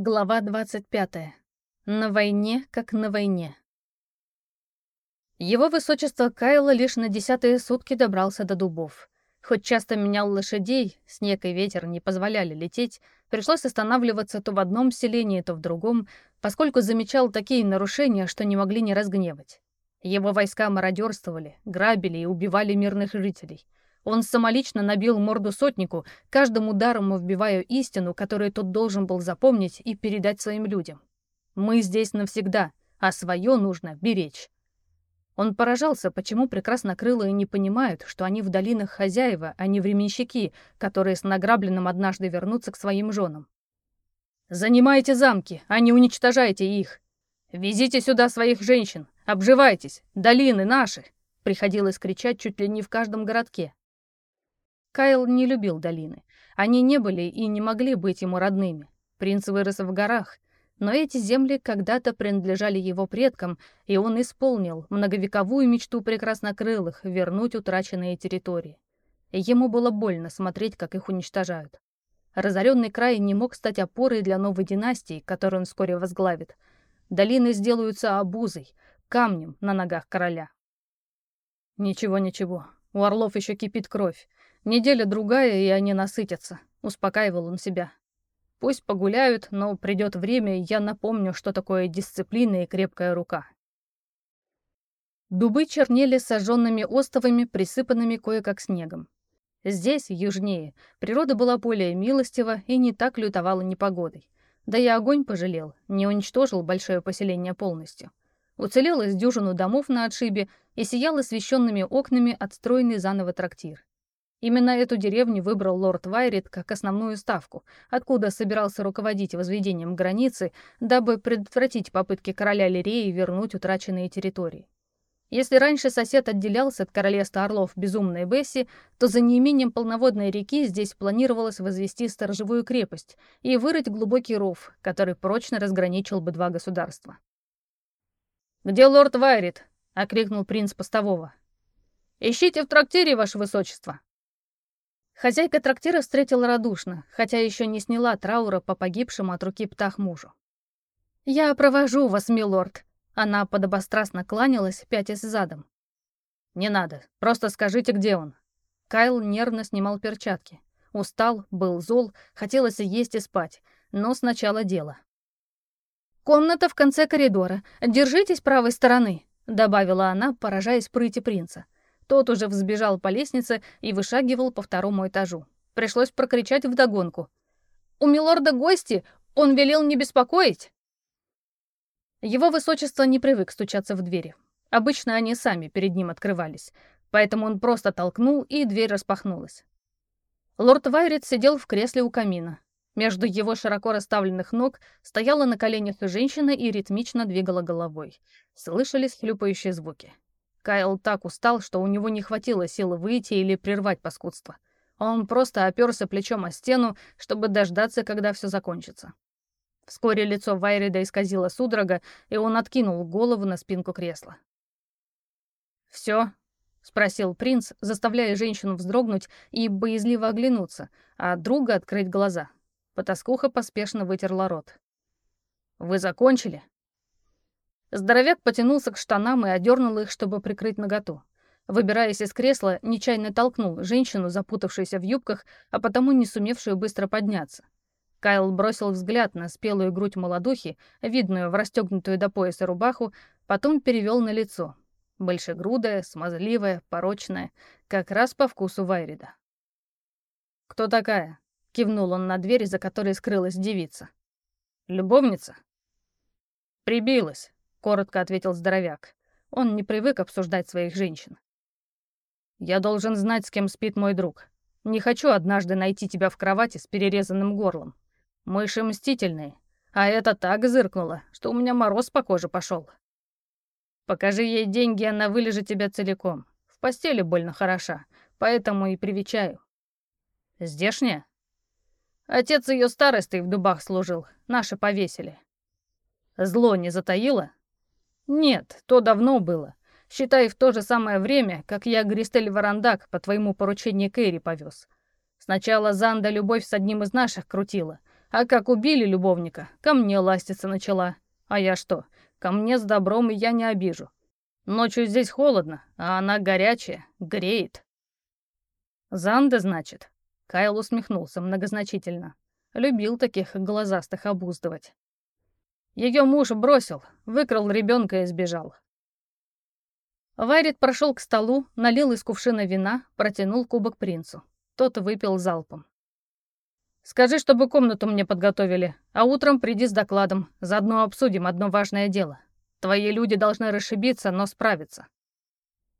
Глава 25. На войне, как на войне. Его высочество Кайла лишь на десятые сутки добрался до дубов. Хоть часто менял лошадей, снег и ветер не позволяли лететь, пришлось останавливаться то в одном селении, то в другом, поскольку замечал такие нарушения, что не могли не разгневать. Его войска мародерствовали, грабили и убивали мирных жителей — он самолично набил морду сотнику, каждым ударом вбивая истину, которую тот должен был запомнить и передать своим людям. Мы здесь навсегда, а свое нужно беречь. Он поражался, почему прекраснокрылые не понимают, что они в долинах хозяева, а не временщики, которые с награбленным однажды вернутся к своим женам. «Занимайте замки, а не уничтожайте их! Везите сюда своих женщин, обживайтесь, долины наши!» Приходилось кричать чуть ли не в каждом городке. Кайл не любил долины. Они не были и не могли быть ему родными. Принц вырос в горах, но эти земли когда-то принадлежали его предкам, и он исполнил многовековую мечту прекраснокрылых вернуть утраченные территории. Ему было больно смотреть, как их уничтожают. Разоренный край не мог стать опорой для новой династии, которую он вскоре возглавит. Долины сделаются обузой, камнем на ногах короля. Ничего, ничего, у орлов еще кипит кровь. Неделя-другая, и они насытятся, успокаивал он себя. Пусть погуляют, но придет время, и я напомню, что такое дисциплина и крепкая рука. Дубы чернели сожженными остовами, присыпанными кое-как снегом. Здесь, южнее, природа была более милостива и не так лютовала непогодой. Да и огонь пожалел, не уничтожил большое поселение полностью. Уцелел из дюжину домов на отшибе и сиял освещенными окнами отстроенный заново трактир. Именно эту деревню выбрал лорд Вайрит как основную ставку, откуда собирался руководить возведением границы, дабы предотвратить попытки короля Лиреи вернуть утраченные территории. Если раньше сосед отделялся от королевства Орлов безумной Бесси, то за неимением полноводной реки здесь планировалось возвести сторожевую крепость и вырыть глубокий ров, который прочно разграничил бы два государства. «Где лорд Вайрит?» — окрикнул принц постового. «Ищите в трактире, ваше высочество», Хозяйка трактира встретила радушно, хотя еще не сняла траура по погибшему от руки птах мужу. «Я провожу вас, милорд!» Она подобострастно кланялась, пятясь задом. «Не надо, просто скажите, где он». Кайл нервно снимал перчатки. Устал, был зол, хотелось есть и спать, но сначала дело. «Комната в конце коридора. Держитесь правой стороны», — добавила она, поражаясь прыти принца. Тот уже взбежал по лестнице и вышагивал по второму этажу. Пришлось прокричать вдогонку. «У милорда гости! Он велел не беспокоить!» Его высочество не привык стучаться в двери. Обычно они сами перед ним открывались, поэтому он просто толкнул, и дверь распахнулась. Лорд Вайрит сидел в кресле у камина. Между его широко расставленных ног стояла на коленях женщина и ритмично двигала головой. Слышались хлюпающие звуки. Кайл так устал, что у него не хватило силы выйти или прервать паскудство. Он просто оперся плечом о стену, чтобы дождаться, когда все закончится. Вскоре лицо Вайрида исказило судорога, и он откинул голову на спинку кресла. «Все?» — спросил принц, заставляя женщину вздрогнуть и боязливо оглянуться, а друга открыть глаза. Потаскуха поспешно вытерла рот. «Вы закончили?» Здоровяк потянулся к штанам и одернул их, чтобы прикрыть наготу. Выбираясь из кресла, нечаянно толкнул женщину, запутавшуюся в юбках, а потому не сумевшую быстро подняться. Кайл бросил взгляд на спелую грудь молодухи, видную в расстегнутую до пояса рубаху, потом перевел на лицо. Большегрудая, смазливая, порочная, как раз по вкусу Вайрида. «Кто такая?» — кивнул он на дверь, за которой скрылась девица. «Любовница?» «Прибилась», — коротко ответил здоровяк. Он не привык обсуждать своих женщин. «Я должен знать, с кем спит мой друг. Не хочу однажды найти тебя в кровати с перерезанным горлом. Мыши мстительные, а это так зыркнуло, что у меня мороз по коже пошел. Покажи ей деньги, она вылежит тебя целиком. В постели больно хороша, поэтому и привечаю. Здешняя? Отец ее старостой в дубах служил, наши повесили. Зло не затаило? «Нет, то давно было. Считай, в то же самое время, как я Гристель Варандак по твоему поручению Кэрри повез. Сначала Занда любовь с одним из наших крутила, А как убили любовника, ко мне ластиться начала. А я что, ко мне с добром я не обижу. Ночью здесь холодно, а она горячая, греет. Занда, значит? Кайл усмехнулся многозначительно. Любил таких глазастых обуздывать. Ее муж бросил, выкрал ребенка и сбежал. Вайрит прошел к столу, налил из кувшина вина, протянул кубок принцу. Тот выпил залпом. «Скажи, чтобы комнату мне подготовили, а утром приди с докладом, заодно обсудим одно важное дело. Твои люди должны расшибиться, но справиться».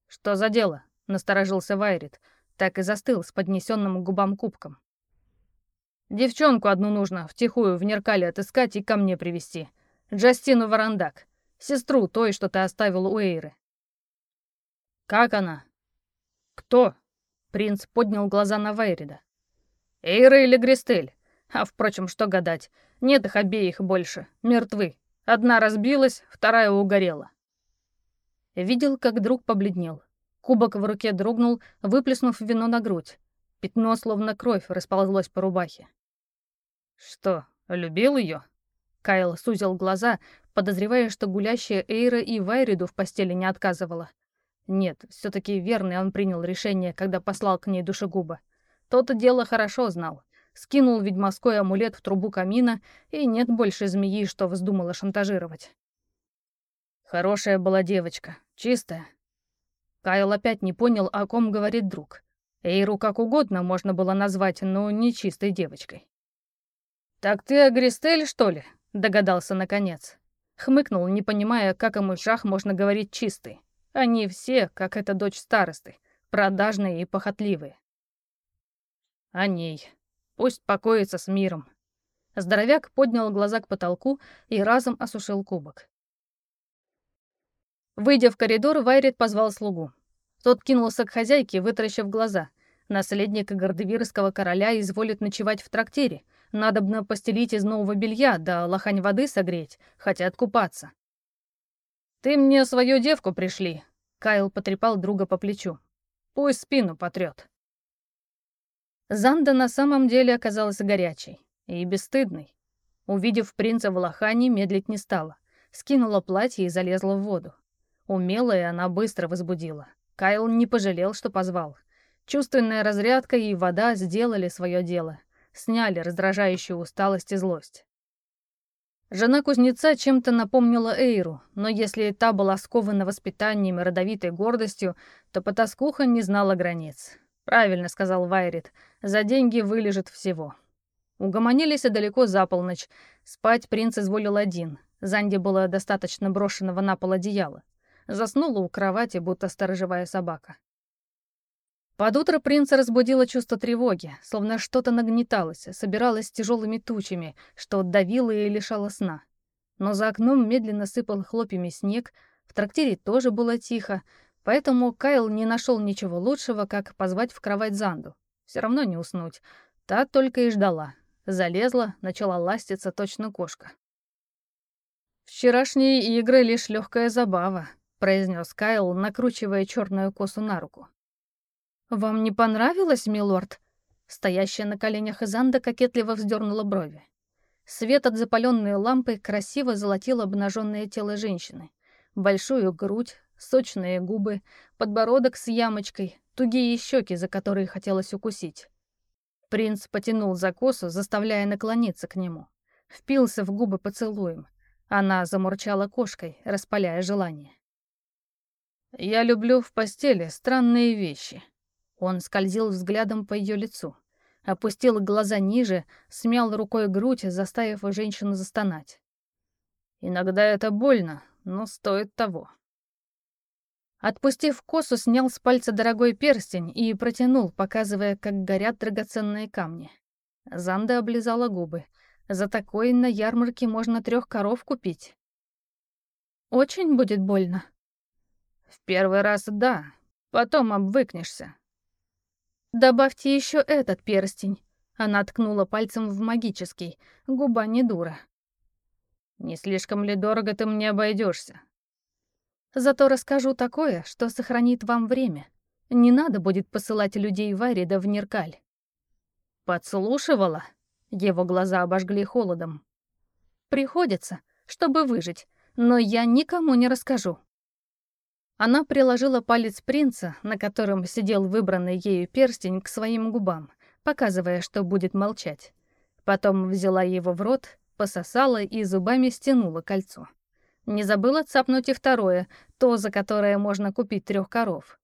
«Что за дело?» — насторожился Вайрит, так и застыл с поднесенным к губам кубком. «Девчонку одну нужно втихую в Неркале отыскать и ко мне привести. Джастину Варандак, сестру той, что ты оставил у Эйры». «Как она?» «Кто?» — принц поднял глаза на Вайрида. Эйра или Гристель? А, впрочем, что гадать. Нет их обеих больше. Мертвы. Одна разбилась, вторая угорела. Видел, как друг побледнел. Кубок в руке дрогнул, выплеснув вино на грудь. Пятно, словно кровь, расползлось по рубахе. «Что, любил ее? Кайл сузил глаза, подозревая, что гулящая Эйра и Вайриду в постели не отказывала. Нет, все таки верный он принял решение, когда послал к ней душегуба. Тот дело хорошо знал. Скинул ведьмовской амулет в трубу камина, и нет больше змеи, что вздумала шантажировать. Хорошая была девочка, чистая. Кайл опять не понял, о ком говорит друг. Эйру как угодно можно было назвать, но не чистой девочкой. «Так ты Агристель, что ли?» — догадался наконец. Хмыкнул, не понимая, как ему шах можно говорить чистый. Они все, как эта дочь старосты, продажные и похотливые о ней. Пусть покоится с миром. Здоровяк поднял глаза к потолку и разом осушил кубок. Выйдя в коридор, Вайрит позвал слугу. Тот кинулся к хозяйке, вытаращив глаза. Наследник гордевирского короля изволит ночевать в трактире. Надобно постелить из нового белья, да лохань воды согреть, хотят купаться. «Ты мне свою девку пришли», — Кайл потрепал друга по плечу. «Пусть спину потрёт». Занда на самом деле оказалась горячей и бесстыдной. Увидев принца в лохане, медлить не стала. Скинула платье и залезла в воду. Умелая она быстро возбудила. Кайл не пожалел, что позвал. Чувственная разрядка и вода сделали свое дело. Сняли раздражающую усталость и злость. Жена кузнеца чем-то напомнила Эйру, но если та была скована воспитанием и родовитой гордостью, то потаскуха не знала границ. «Правильно», — сказал Вайрит, — «за деньги вылежит всего». Угомонились и далеко за полночь. Спать принц изволил один. Занде было достаточно брошенного на пол одеяла. Заснула у кровати, будто сторожевая собака. Под утро принца разбудило чувство тревоги, словно что-то нагнеталось, собиралось тяжелыми тучами, что давило и лишало сна. Но за окном медленно сыпал хлопьями снег, в трактире тоже было тихо, Поэтому Кайл не нашел ничего лучшего, как позвать в кровать Занду. Все равно не уснуть. Та только и ждала. Залезла, начала ластиться точно кошка. «Вчерашние игры — лишь легкая забава», — произнес Кайл, накручивая черную косу на руку. «Вам не понравилось, милорд?» Стоящая на коленях Занда кокетливо вздернула брови. Свет от запаленной лампы красиво золотил обнаженное тело женщины. Большую грудь, Сочные губы, подбородок с ямочкой, тугие щеки, за которые хотелось укусить. Принц потянул за косу, заставляя наклониться к нему. Впился в губы поцелуем. Она замурчала кошкой, распаляя желание. «Я люблю в постели странные вещи». Он скользил взглядом по ее лицу. Опустил глаза ниже, смял рукой грудь, заставив женщину застонать. «Иногда это больно, но стоит того». Отпустив косу, снял с пальца дорогой перстень и протянул, показывая, как горят драгоценные камни. Занда облизала губы. За такой на ярмарке можно трех коров купить. Очень будет больно. В первый раз да, потом обвыкнешься. Добавьте еще этот перстень. Она ткнула пальцем в магический. Губа не дура. Не слишком ли дорого ты мне обойдешься? Зато расскажу такое, что сохранит вам время. Не надо будет посылать людей в Арида в Неркаль». «Подслушивала?» Его глаза обожгли холодом. «Приходится, чтобы выжить, но я никому не расскажу». Она приложила палец принца, на котором сидел выбранный ею перстень, к своим губам, показывая, что будет молчать. Потом взяла его в рот, пососала и зубами стянула кольцо. Не забыла цапнуть и второе, то, за которое можно купить трех коров.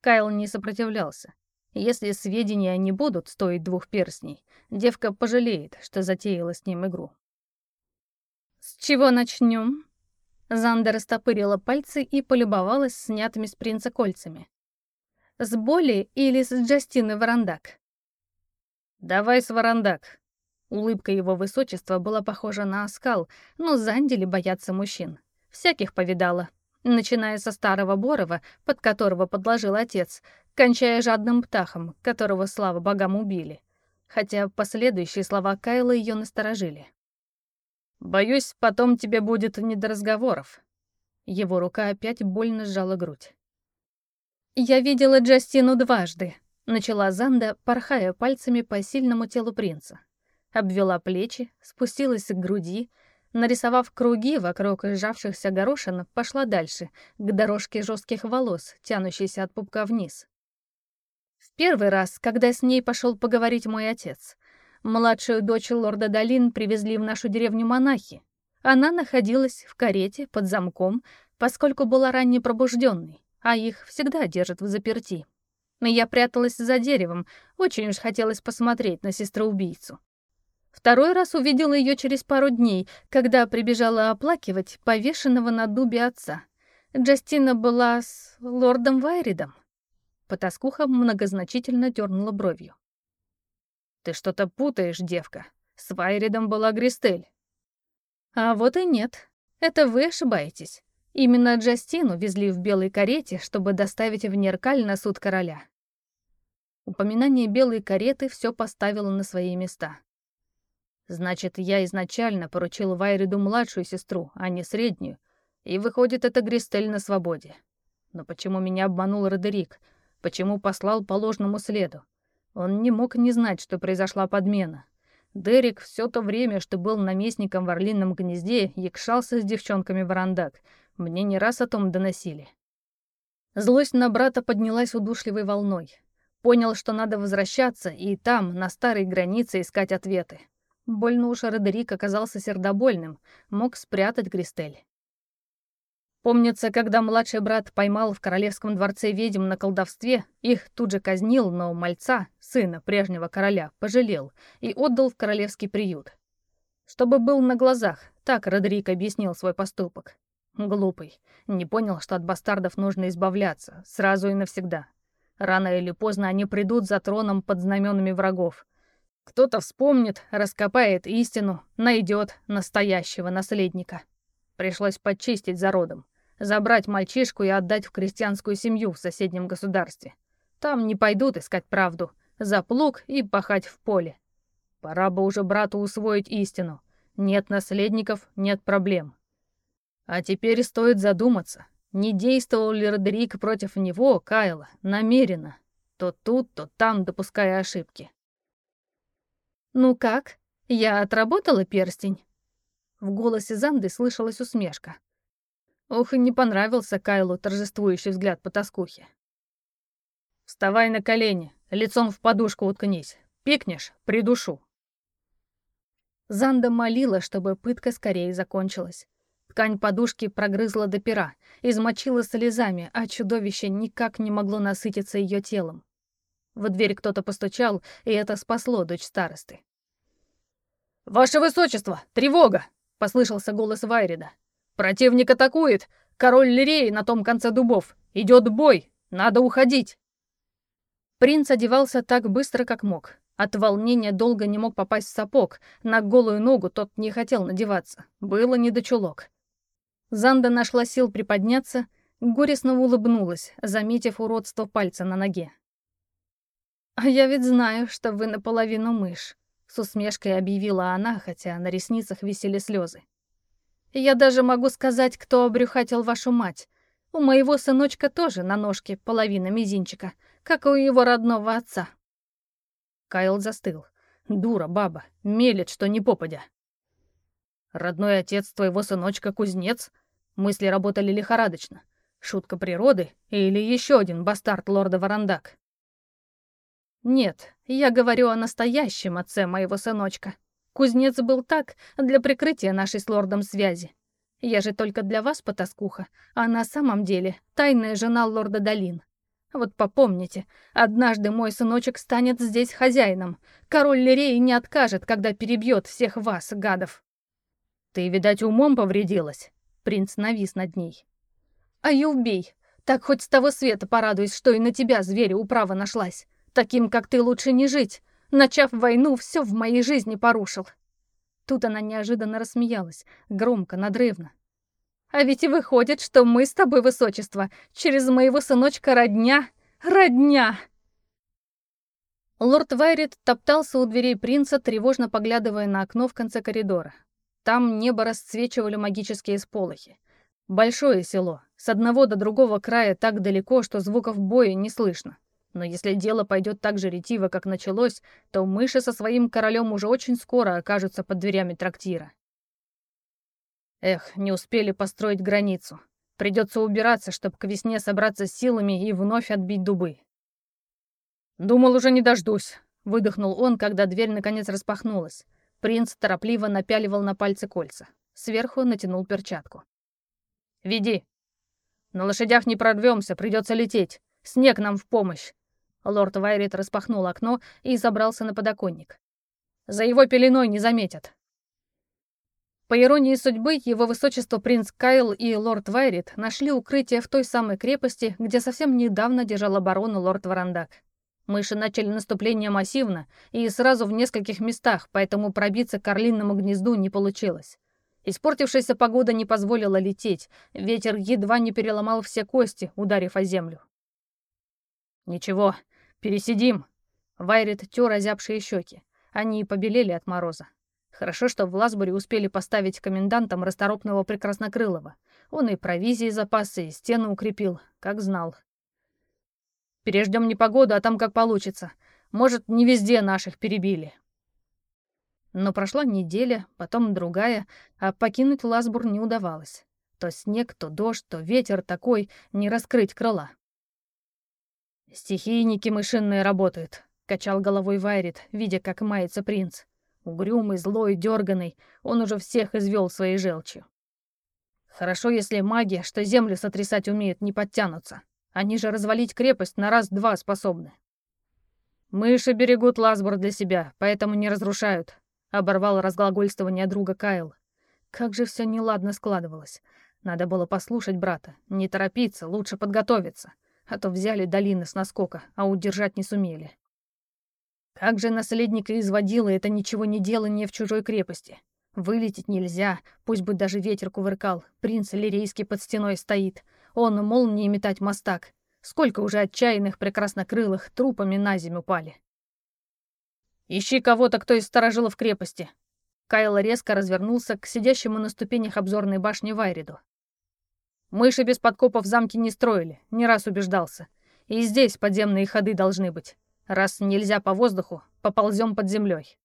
Кайл не сопротивлялся. Если сведения не будут стоить двух перстней, девка пожалеет, что затеяла с ним игру. «С чего начнем?» Занда растопырила пальцы и полюбовалась снятыми с принца кольцами. «С Боли или с Джастины Варандак?» «Давай с Варандак». Улыбка его высочества была похожа на оскал, но Зандели боятся мужчин. Всяких повидала, начиная со старого Борова, под которого подложил отец, кончая жадным птахом, которого, слава богам, убили. Хотя последующие слова Кайла ее насторожили. «Боюсь, потом тебе будет не до разговоров». Его рука опять больно сжала грудь. «Я видела Джастину дважды», — начала Занда, порхая пальцами по сильному телу принца. Обвела плечи, спустилась к груди, Нарисовав круги вокруг сжавшихся горошин, пошла дальше, к дорожке жестких волос, тянущейся от пупка вниз. В первый раз, когда с ней пошел поговорить мой отец, младшую дочь лорда Долин привезли в нашу деревню монахи. Она находилась в карете под замком, поскольку была ранне пробужденной, а их всегда держат в заперти. Я пряталась за деревом, очень уж хотелось посмотреть на сестру-убийцу. Второй раз увидела ее через пару дней, когда прибежала оплакивать повешенного на дубе отца. Джастина была с лордом Вайридом. Потаскуха многозначительно дернула бровью. «Ты что-то путаешь, девка. С Вайридом была Гристель». «А вот и нет. Это вы ошибаетесь. Именно Джастину везли в белой карете, чтобы доставить в Неркаль на суд короля». Упоминание белой кареты все поставило на свои места. Значит, я изначально поручил Вайриду младшую сестру, а не среднюю. И выходит, это Гристель на свободе. Но почему меня обманул Родерик? Почему послал по ложному следу? Он не мог не знать, что произошла подмена. Дерек все то время, что был наместником в Орлином гнезде, якшался с девчонками в Арандак. Мне не раз о том доносили. Злость на брата поднялась удушливой волной. Понял, что надо возвращаться и там, на старой границе, искать ответы. Больно уж Родерик оказался сердобольным, мог спрятать Гристель. Помнится, когда младший брат поймал в королевском дворце ведьм на колдовстве, их тут же казнил, но мальца, сына прежнего короля, пожалел и отдал в королевский приют. Чтобы был на глазах, так Родерик объяснил свой поступок. Глупый, не понял, что от бастардов нужно избавляться, сразу и навсегда. Рано или поздно они придут за троном под знаменами врагов, кто-то вспомнит, раскопает истину, найдет настоящего наследника. Пришлось подчистить за родом, забрать мальчишку и отдать в крестьянскую семью в соседнем государстве. Там не пойдут искать правду, за плуг и пахать в поле. Пора бы уже брату усвоить истину. Нет наследников, нет проблем. А теперь стоит задуматься, не действовал ли Родерик против него, Кайла, намеренно, то тут, то там допуская ошибки. «Ну как? Я отработала перстень?» В голосе Занды слышалась усмешка. Ох, и не понравился Кайлу торжествующий взгляд по тоскухе. «Вставай на колени, лицом в подушку уткнись. Пикнешь — придушу». Занда молила, чтобы пытка скорее закончилась. Ткань подушки прогрызла до пера, измочила слезами, а чудовище никак не могло насытиться ее телом. В дверь кто-то постучал, и это спасло дочь старосты. «Ваше высочество, тревога!» — послышался голос Вайрида. «Противник атакует! Король Лиреи на том конце дубов! Идет бой! Надо уходить!» Принц одевался так быстро, как мог. От волнения долго не мог попасть в сапог, на голую ногу тот не хотел надеваться. Было не до чулок. Занда нашла сил приподняться, горестно улыбнулась, заметив уродство пальца на ноге. «А я ведь знаю, что вы наполовину мышь», — с усмешкой объявила она, хотя на ресницах висели слезы. «Я даже могу сказать, кто обрюхатил вашу мать. У моего сыночка тоже на ножке половина мизинчика, как у его родного отца». Кайл застыл. Дура баба, мелет, что не попадя. Родной отец твоего сыночка кузнец? Мысли работали лихорадочно. Шутка природы или еще один бастард лорда Варандак? Нет, я говорю о настоящем отце моего сыночка. Кузнец был так, для прикрытия нашей с лордом связи. Я же только для вас, потаскуха, а на самом деле тайная жена лорда Долин. Вот попомните, однажды мой сыночек станет здесь хозяином. Король Лиреи не откажет, когда перебьет всех вас, гадов. Ты, видать, умом повредилась. Принц навис над ней. А и убей. Так хоть с того света порадуюсь, что и на тебя, зверя, управа нашлась. Таким, как ты, лучше не жить. Начав войну, все в моей жизни порушил. Тут она неожиданно рассмеялась, громко, надрывно. А ведь и выходит, что мы с тобой, высочество, через моего сыночка родня, родня!» Лорд Вайрит топтался у дверей принца, тревожно поглядывая на окно в конце коридора. Там небо расцвечивали магические сполохи. Большое село, с одного до другого края так далеко, что звуков боя не слышно. Но если дело пойдет так же ретиво, как началось, то мыши со своим королем уже очень скоро окажутся под дверями трактира. Эх, не успели построить границу. Придется убираться, чтобы к весне собраться с силами и вновь отбить дубы. «Думал, уже не дождусь», — выдохнул он, когда дверь наконец распахнулась. Принц торопливо напяливал на пальцы кольца. Сверху натянул перчатку. «Веди. На лошадях не прорвемся, придется лететь. Снег нам в помощь». Лорд Вайрит распахнул окно и забрался на подоконник. «За его пеленой не заметят. По иронии судьбы, его высочество принц Кайл и лорд Вайрит нашли укрытие в той самой крепости, где совсем недавно держал оборону лорд Варандак. Мыши начали наступление массивно и сразу в нескольких местах, поэтому пробиться к орлинному гнезду не получилось. Испортившаяся погода не позволила лететь, ветер едва не переломал все кости, ударив о землю. «Ничего, пересидим», — Вайрит тер озябшие щеки. Они побелели от мороза. Хорошо, что в Ласбуре успели поставить комендантом расторопного Прекраснокрылова. Он и провизии запасы, и стены укрепил, как знал. Переждем непогоду, а там как получится. Может, не везде наших перебили. Но прошла неделя, потом другая, а покинуть Ласбур не удавалось. То снег, то дождь, то ветер такой, не раскрыть крыла. «Стихийники мышиные работают», — качал головой Вайрит, видя, как мается принц. Угрюмый, злой, дерганый, он уже всех извел своей желчью. Хорошо, если маги, что землю сотрясать умеют, не подтянутся. Они же развалить крепость на раз-два способны. Мыши берегут Ласбор для себя, поэтому не разрушают, оборвал разглагольствование друга Кайл. Как же все неладно складывалось. Надо было послушать брата, не торопиться, лучше подготовиться, а то взяли долины с наскока, а удержать не сумели. Как же наследника изводило это ничего не делание в чужой крепости. Вылететь нельзя, пусть бы даже ветер кувыркал. Принц Лирейский под стеной стоит. Он молнии метать мостак. Сколько уже отчаянных прекраснокрылых трупами на землю упали. «Ищи кого-то, кто из сторожилов крепости». Кайл резко развернулся к сидящему на ступенях обзорной башни Вайриду. «Мыши без подкопов замки не строили, не раз убеждался. И здесь подземные ходы должны быть. Раз нельзя по воздуху, поползем под землей.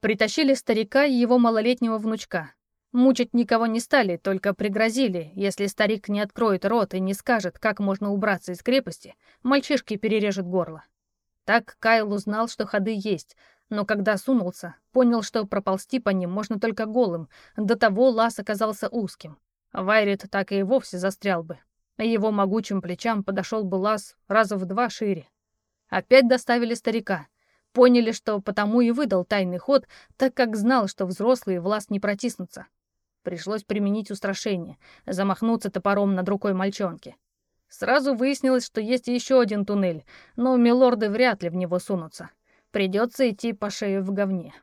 Притащили старика и его малолетнего внучка. Мучить никого не стали, только пригрозили, если старик не откроет рот и не скажет, как можно убраться из крепости, мальчишки перережут горло. Так Кайл узнал, что ходы есть, но когда сунулся, понял, что проползти по ним можно только голым, до того лаз оказался узким. Вайрит так и вовсе застрял бы. Его могучим плечам подошел бы лаз раза в два шире. Опять доставили старика. Поняли, что потому и выдал тайный ход, так как знал, что взрослые в лаз не протиснутся. Пришлось применить устрашение, замахнуться топором над рукой мальчонки. Сразу выяснилось, что есть еще один туннель, но милорды вряд ли в него сунутся. Придется идти по шее в говне.